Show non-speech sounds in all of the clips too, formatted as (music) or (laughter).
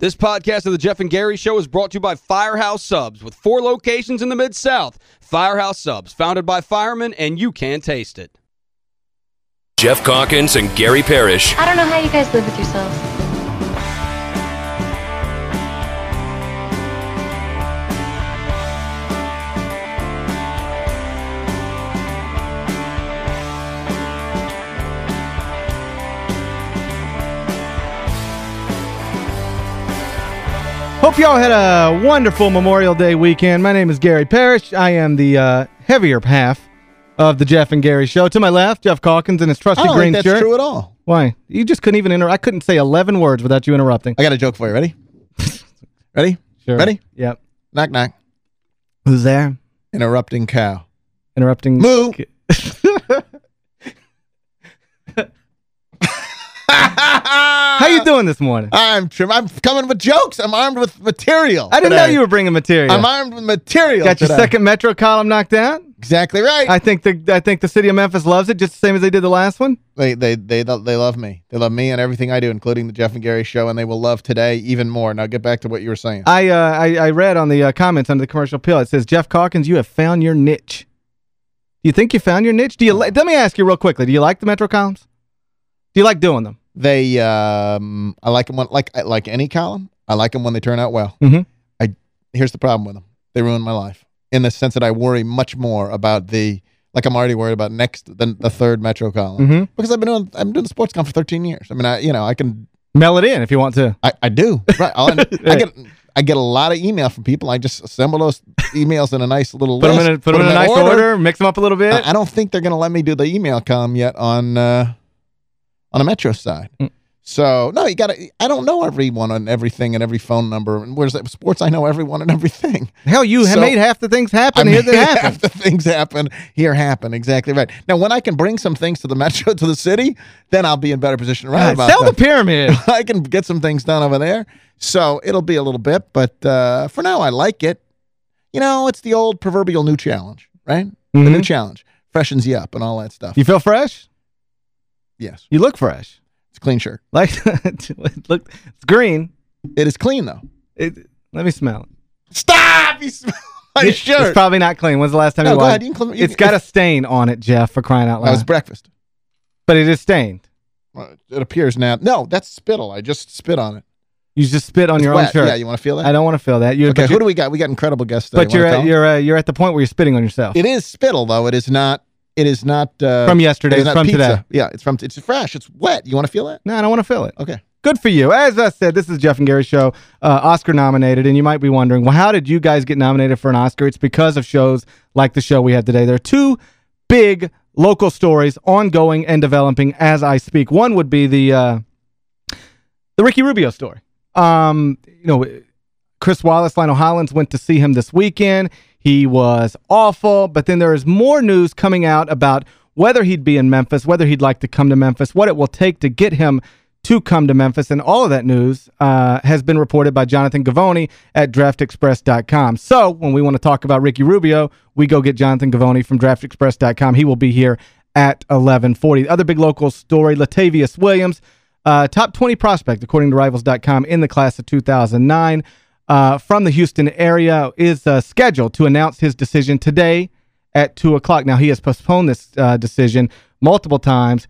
This podcast of the Geoff and Gary Show is brought to you by Firehouse Subs with four locations in the Mid-South. Firehouse Subs, founded by firemen, and you can taste it. Geoff Calkins and Gary Parrish. I don't know how you guys live with yourselves. Hope y'all had a wonderful Memorial Day weekend. My name is Gary Parrish. I am the uh, heavier half of the Geoff and Gary Show. To my left, Geoff Calkins in his trusty I don't green think that's shirt. true at all. Why? You just couldn't even inter I couldn't say 11 words without you interrupting. I got a joke for you. Ready? (laughs) Ready? Sure. Ready? Yep. Knock, knock. Who's there? Interrupting cow. Interrupting. Moo. (laughs) How you doing this morning? I'm trim. I'm coming with jokes. I'm armed with material. I didn't know you were bringing material. I'm armed with material. Got your today. second Metro column knocked out? Exactly right. I think the I think the city of Memphis loves it just the same as they did the last one. they, they they they love me. They love me and everything I do, including the Geoff and Gary show, and they will love today even more. Now get back to what you were saying. I uh, I, I read on the uh, comments under the commercial pill. it says, Geoff Calkins, you have found your niche. Do you think you found your niche? Do you Let me ask you real quickly. Do you like the Metro columns? Do you like doing them? They um I like them when like like any column. I like them when they turn out well. Mhm. I here's the problem with them. They ruin my life in the sense that I worry much more about the like I'm already worried about next than the third Metro column Mhm. because I've been doing I've been doing the sports column for 13 years. I mean I you know I can Mail it in if you want to. I, I do right. I'll, I (laughs) get I get a lot of email from people. I just assemble those emails in a nice little Put list. them in a, put 'em in a nice order. mix them up a little bit. I, I don't think they're going to let me do the email column yet on uh, on the Metro side. Mm. So no, you got to. I don't know everyone and everything and every phone number. And where's that sports? I know everyone and everything. Hell, you So- made half the things happen I here that happen. half the things happen here happen exactly right. Now, when I can bring some things to the Metro (laughs) to the city, then I'll be in better position to write about sell them. the pyramid. (laughs) I can get some things done over there. So it'll be a little bit, but uh, for now, I like it. You know, it's the old proverbial new challenge, right? The new Mhm. challenge freshens you up and all that stuff. You feel fresh? Yes, You look fresh. it's a clean shirt. Like, (laughs) look, it's green. It is clean though. It, let me smell it. Stop! You smell (laughs) my It's shirt. probably not clean. When's the last time No, you washed ahead. You can clean- you It's got a stain on it, Geoff, for crying out loud. That was breakfast. But it is stained. Uh, It appears now. No, that's spittle. I just spit on it. You just spit on It's your wet. own shirt. Yeah, you want to feel that? I don't want to feel that. You, Okay, who do we got? We got incredible guests today. but you're at, you're uh, you're at the point where you're spitting on yourself. It is spittle though. It is not. It is not uh, From yesterday, it is from pizza. today. Yeah, it's from. It's fresh. It's wet. You want to feel it? no, I don't want to feel it. Okay. Good for you. As I said, this is Geoff and Gary Show, uh, Oscar nominated, and you might be wondering, well, how did you guys get nominated for an Oscar? It's because of shows like the show we had today. There are two big local stories ongoing and developing as I speak. One would be the uh, the Ricky Rubio story. Um, you know, Chris Wallace, Lionel Hollins went to see him this weekend. He was awful, but then there is more news coming out about whether he'd be in Memphis, whether he'd like to come to Memphis, what it will take to get him to come to Memphis. And all of that news uh, has been reported by Jonathan Givony at draftexpress.com. So when we want to talk about Ricky Rubio, we go get Jonathan Givony from draftexpress.com. He will be here at 1140. The other big local story, Latavius Williams, uh, top 20 prospect, according to Rivals.com, in the class of 2009 uh, from the Houston area, is uh, scheduled to announce his decision today at 2 o'clock. Now, he has postponed this uh, decision multiple times.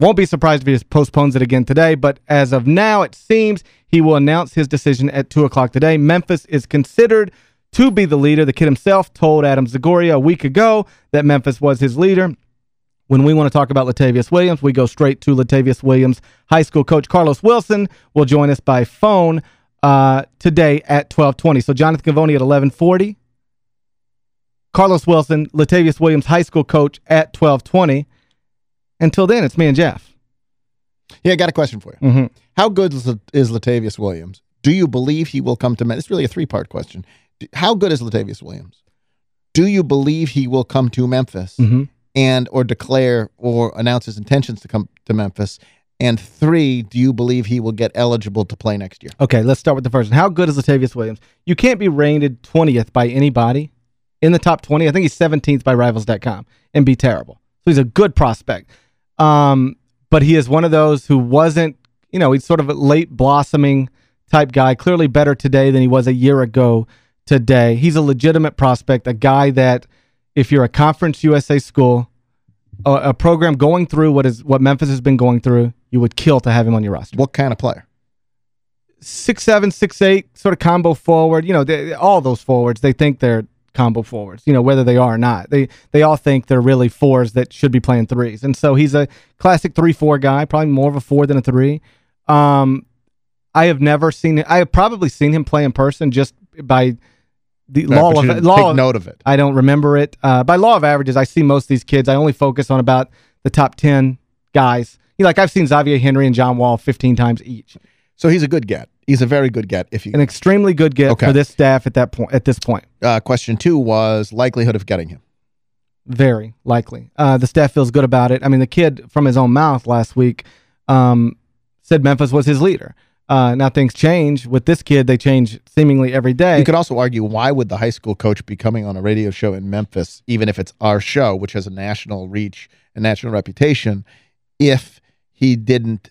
Won't be surprised if he just postpones it again today, but as of now, it seems he will announce his decision at 2 o'clock today. Memphis is considered to be the leader. The kid himself told Adam Zagoria a week ago that Memphis was his leader. When we want to talk about Latavius Williams, we go straight to Latavius Williams. High school coach Carlos Wilson will join us by phone uh, today at 1220. So Jonathan Givony at 1140. Carlos Wilson, Latavius Williams, high school coach at 1220. Until then, it's me and Geoff. Yeah, I got a question for you. Mhm. How good is, is Latavius Williams? Do you believe he will come to Memphis? It's really a three-part question. How good is Latavius Williams? Do you believe he will come to Memphis Mhm. and or declare or announce his intentions to come to Memphis? And three, do you believe he will get eligible to play next year? Okay, let's start with the first one. How good is Latavius Williams? You can't be rated 20th by anybody in the top 20. I think he's 17th by Rivals.com and be terrible. So he's a good prospect. Um, but he is one of those who wasn't, you know, he's sort of a late blossoming type guy, clearly better today than he was a year ago today. He's a legitimate prospect, a guy that if you're a Conference USA school, a, a program going through what is what Memphis has been going through, you would kill to have him on your roster. What kind of player? Six seven, six eight, sort of combo forward. You know, they, all those forwards, they think they're combo forwards, you know, whether they are or not. They they all think they're really fours that should be playing threes. And so he's a classic 3-4 guy, probably more of a four than a three. Um, I have never seen I have probably seen him play in person just by the law of law of- note of it. I don't remember it. Uh, by law of averages, I see most of these kids. I only focus on about the top 10 guys. Like I've seen Xavier Henry and John Wall 15 times each. So he's a good get. He's a very good get. If you An extremely good get Okay. for this staff at that point. At this point, uh, question two was likelihood of getting him. very likely. Uh, the staff feels good about it. I mean, the kid from his own mouth last week um, said Memphis was his leader. Uh, now things change with this kid. They change seemingly every day. You could also argue why would the high school coach be coming on a radio show in Memphis, even if it's our show, which has a national reach and national reputation, if he didn't,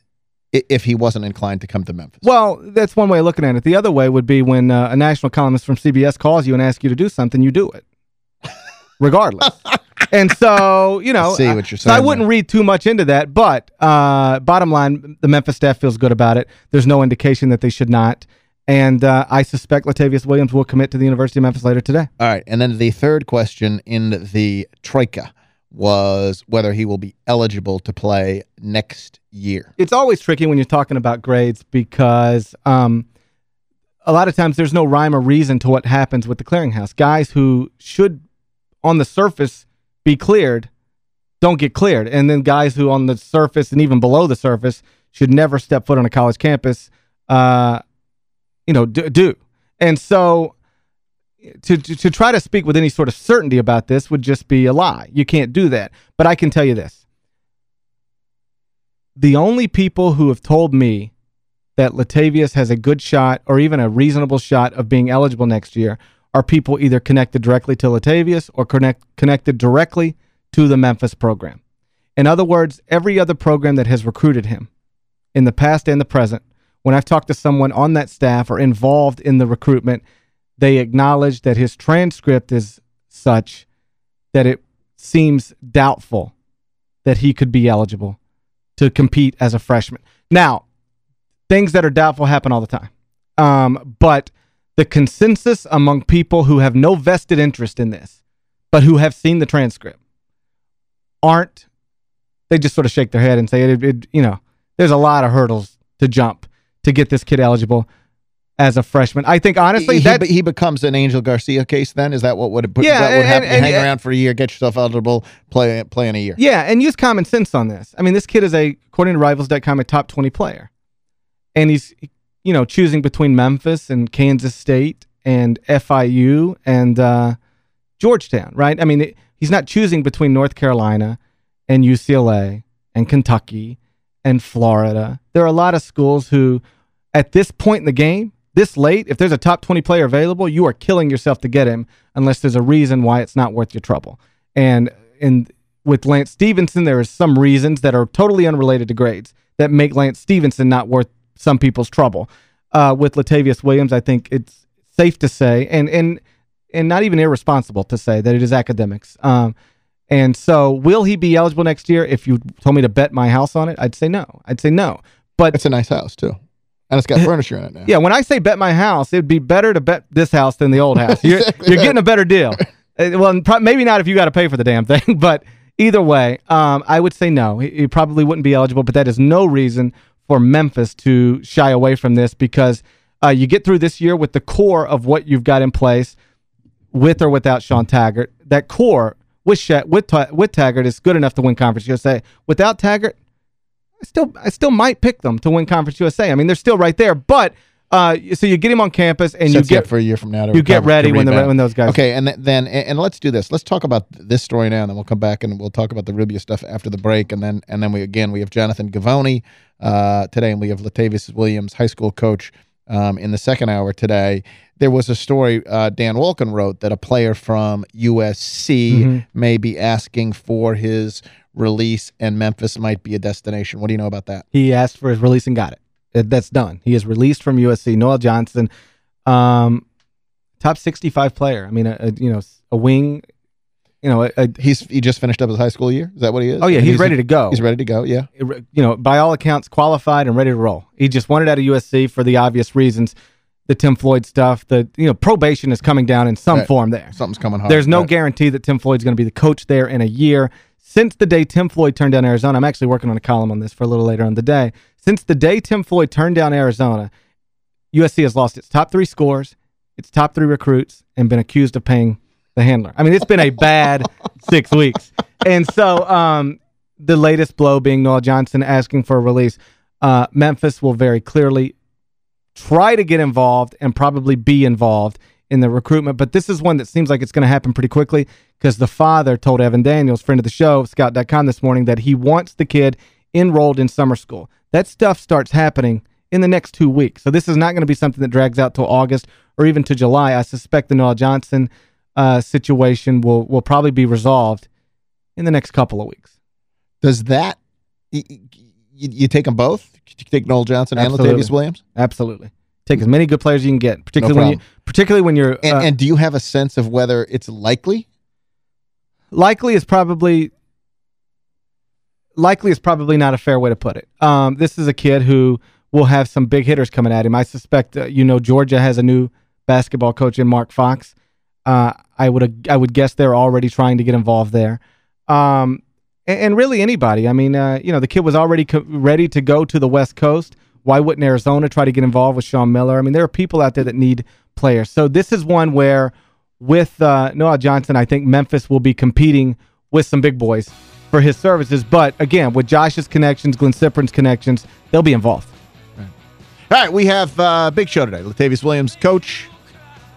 if he wasn't inclined to come to Memphis? Well, that's one way of looking at it. The other way would be when uh, a national columnist from CBS calls you and asks you to do something, you do it, (laughs) regardless. and so, you know, I see what you're so I wouldn't there. read too much into that. But uh, bottom line, the Memphis staff feels good about it. There's no indication that they should not. And uh, I suspect Latavius Williams will commit to the University of Memphis later today. All right. And then the third question in the Troika was whether he will be eligible to play next year. it's always tricky when you're talking about grades because um, a lot of times there's no rhyme or reason to what happens with the clearinghouse. Guys who should, on the surface, be cleared don't get cleared. And then guys who on the surface and even below the surface should never step foot on a college campus, uh, you know, do. do. And so to, to, to try to speak with any sort of certainty about this would just be a lie. You can't do that. But I can tell you this the only people who have told me that Latavius has a good shot or even a reasonable shot of being eligible next year are people either connected directly to Latavius or connect, connected directly to the Memphis program. In other words, every other program that has recruited him in the past and the present, when I've talked to someone on that staff or involved in the recruitment, they acknowledge that his transcript is such that it seems doubtful that he could be eligible to compete as a freshman. Now, things that are doubtful happen all the time. Um, but the consensus among people who have no vested interest in this, but who have seen the transcript, aren't, they just sort of shake their head and say, it, it, you know, there's a lot of hurdles to jump to get this kid eligible as a freshman. I think, honestly, he, that he becomes an Angel Garcia case then? Is that what would, put, Yeah, that would and- happen? You and- hang and- around for a year, get yourself eligible, play, play in a year. Yeah, and use common sense on this. I mean, this kid is a, according to Rivals.com, a top 20 player. And he's, you know, choosing between Memphis and Kansas State and FIU and uh, Georgetown, right? I mean, it, he's not choosing between North Carolina and UCLA and Kentucky and Florida. There are a lot of schools who, at this point in the game, this late, if there's a top 20 player available, you are killing yourself to get him unless there's a reason why it's not worth your trouble. And in with Lance Stephenson, there are some reasons that are totally unrelated to grades that make Lance Stephenson not worth some people's trouble. Uh, with Latavius Williams, I think it's safe to say, and and and not even irresponsible to say that it is academics. Um, and so, will he be eligible next year? If you told me to bet my house on it, I'd say no. I'd say no. But It's a nice house, too. And it's got (laughs) furniture in it now. yeah, when I say bet my house, it'd be better to bet this house than the old house. (laughs) You're, Exactly you're right. getting a better deal. (laughs) Uh, well, maybe not if you got to pay for the damn thing, but either way, um, I would say no. He, he probably wouldn't be eligible, but that is no reason for Memphis to shy away from this because uh, you get through this year with the core of what you've got in place with or without Shawn Taggart. That core with with, with Taggart is good enough to win Conference USA. Without Taggart, I still I still might pick them to win Conference USA. I mean, they're still right there, but uh, so you get him on campus and Sets you get for a year from now to you get ready when the when those guys Okay, and then and, let's do this. Let's talk about this story now, and then we'll come back and we'll talk about the Rubio stuff after the break, and then and then we again we have Jonathan Givony uh, today, and we have Latavius Williams, high school coach, um, in the second hour today. There was a story uh, Dan Walken wrote that a player from USC Mm-hmm. may be asking for his release, and Memphis might be a destination. What do you know about that? he asked for his release and got it. That's done. He is released from USC. Noel Johnson, um, top 65 player. I mean, a, a you know, a wing, you know, a, He's he just finished up his high school year. Is that what he is? oh yeah, And he's, ready to go. He's ready to go. Yeah. you know, by all accounts, qualified and ready to roll. He just wanted out of USC for the obvious reasons, the Tim Floyd stuff, the, you know, probation is coming down in some Right. form there. Something's coming hard. There's no Right. guarantee that Tim Floyd's going to be the coach there in a year. Since the day Tim Floyd turned down Arizona, I'm actually working on a column on this for a little later on the day. Since the day Tim Floyd turned down Arizona, USC has lost its top three scores, its top three recruits, and been accused of paying the handler. I mean, it's been a bad (laughs) six weeks. And so um, the latest blow being Noel Johnson asking for a release. Uh, Memphis will very clearly try to get involved and probably be involved in the recruitment. But this is one that seems like it's going to happen pretty quickly because the father told Evan Daniels, friend of the show, Scout.com this morning, that he wants the kid enrolled in summer school. That stuff starts happening in the next two weeks. So this is not going to be something that drags out till August or even to July. I suspect the Noel Johnson uh, situation will will probably be resolved in the next couple of weeks. Does that you, you, take them both? You take Noel Johnson Absolutely. and Latavius Williams? Absolutely. Take as many good players as you can get, particularly when you, particularly when you're. And, uh, and do you have a sense of whether it's likely? likely is probably likely is probably not a fair way to put it. Um, this is a kid who will have some big hitters coming at him. I suspect, uh, you know, Georgia has a new basketball coach in Mark Fox. Uh, I would I would guess they're already trying to get involved there. Um, and, and really anybody. I mean, uh, you know, the kid was already ready to go to the West Coast. Why wouldn't Arizona try to get involved with Sean Miller? I mean, there are people out there that need players. So this is one where with uh, Noel Johnson, I think Memphis will be competing with some big boys for his services. But again, with Josh's connections, Glynn Cyprien's connections, they'll be involved. All right, we have uh, big show today. Latavius Williams, coach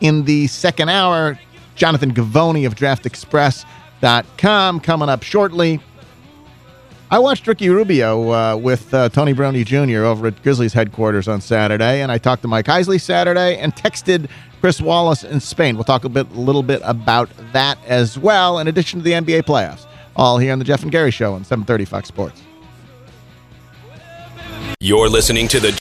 in the second hour. Jonathan Givony of DraftExpress.com coming up shortly. I watched Ricky Rubio uh, with uh, Tony Barone Jr. over at Grizzlies headquarters on Saturday, and I talked to Mike Heisley Saturday and texted Chris Wallace in Spain. We'll talk a bit, a little bit about that as well, in addition to the NBA playoffs. All here on the Geoff and Gary Show on 730 Fox Sports. You're listening to the